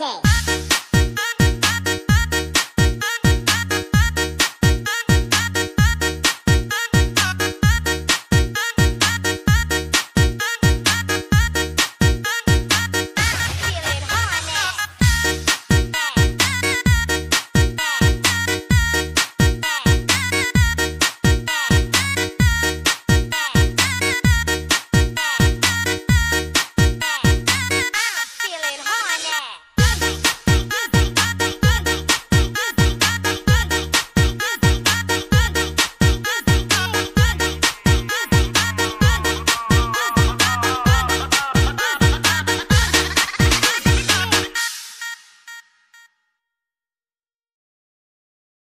okay.